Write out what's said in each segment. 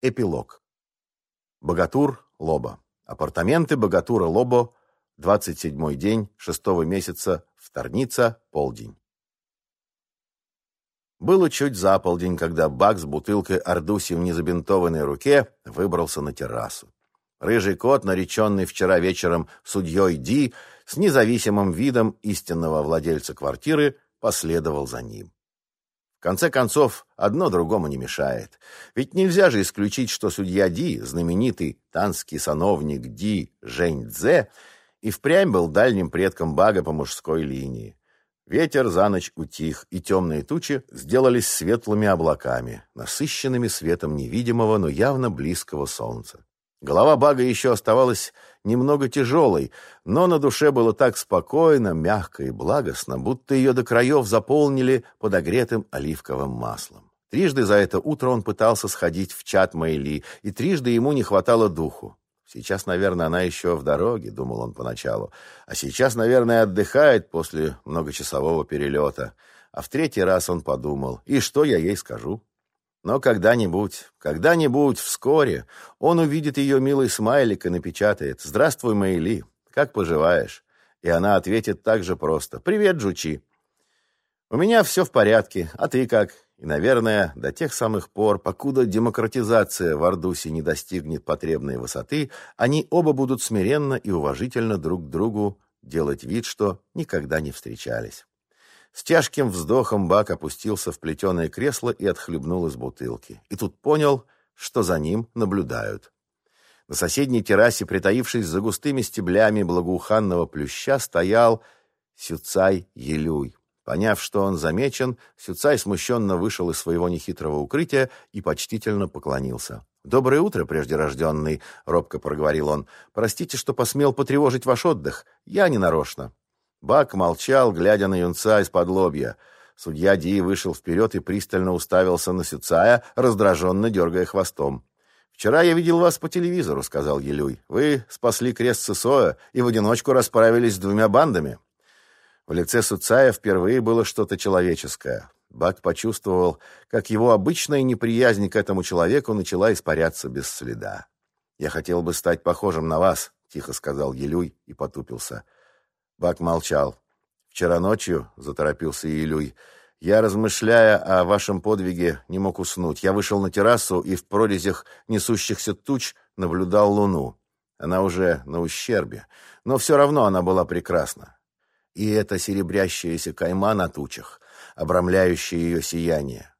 Эпилог. Богатур Лоба. Апартаменты Богатура Лобо. 27-й день шестого месяца. Вторница. Полдень. Было чуть за полдень, когда Бак с бутылкой Ардуси в незабинтованной руке выбрался на террасу. Рыжий кот, нареченный вчера вечером судьей Ди, с независимым видом истинного владельца квартиры, последовал за ним. В конце концов, одно другому не мешает. Ведь нельзя же исключить, что судья Ди, знаменитый танский сановник Ди Жень Цзэ, и впрямь был дальним предком Бага по мужской линии. Ветер за ночь утих, и темные тучи сделались светлыми облаками, насыщенными светом невидимого, но явно близкого солнца. Голова Бага еще оставалась немного тяжелой, но на душе было так спокойно, мягко и благостно, будто ее до краев заполнили подогретым оливковым маслом. Трижды за это утро он пытался сходить в чат Мэйли, и трижды ему не хватало духу. Сейчас, наверное, она еще в дороге, думал он поначалу. А сейчас, наверное, отдыхает после многочасового перелета. А в третий раз он подумал, и что я ей скажу? Но когда-нибудь, когда-нибудь, вскоре, он увидит ее милый смайлик и напечатает «Здравствуй, Мэйли, как поживаешь?» И она ответит так же просто «Привет, Джучи». «У меня все в порядке, а ты как?» И, наверное, до тех самых пор, покуда демократизация в Ардусе не достигнет потребной высоты, они оба будут смиренно и уважительно друг к другу делать вид, что никогда не встречались. С тяжким вздохом Бак опустился в плетеное кресло и отхлебнул из бутылки. И тут понял, что за ним наблюдают. На соседней террасе, притаившись за густыми стеблями благоуханного плюща, стоял Сюцай Елюй. Поняв, что он замечен, Сюцай смущенно вышел из своего нехитрого укрытия и почтительно поклонился. «Доброе утро, преждерожденный», — робко проговорил он. «Простите, что посмел потревожить ваш отдых. Я не нарочно». Бак молчал, глядя на юнца из-под лобья. Судья Ди вышел вперед и пристально уставился на Сюцая, раздраженно дергая хвостом. «Вчера я видел вас по телевизору», — сказал Елюй. «Вы спасли крест Сысоя и в одиночку расправились с двумя бандами». В лице Суцая впервые было что-то человеческое. Бак почувствовал, как его обычная неприязнь к этому человеку начала испаряться без следа. «Я хотел бы стать похожим на вас», — тихо сказал Елюй и потупился. Бак молчал. «Вчера ночью», — заторопился Илюй, — «я, размышляя о вашем подвиге, не мог уснуть. Я вышел на террасу и в прорезях несущихся туч наблюдал луну. Она уже на ущербе, но все равно она была прекрасна. И это серебрящаяся кайма на тучах, обрамляющая ее сияние.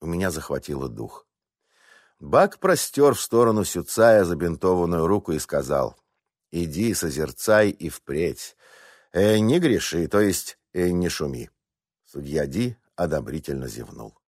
У меня захватило дух». Бак простер в сторону Сюцая забинтованную руку и сказал, «Иди, созерцай и впредь. Э, не греши, то есть э, не шуми. Судья Ди одобрительно зевнул.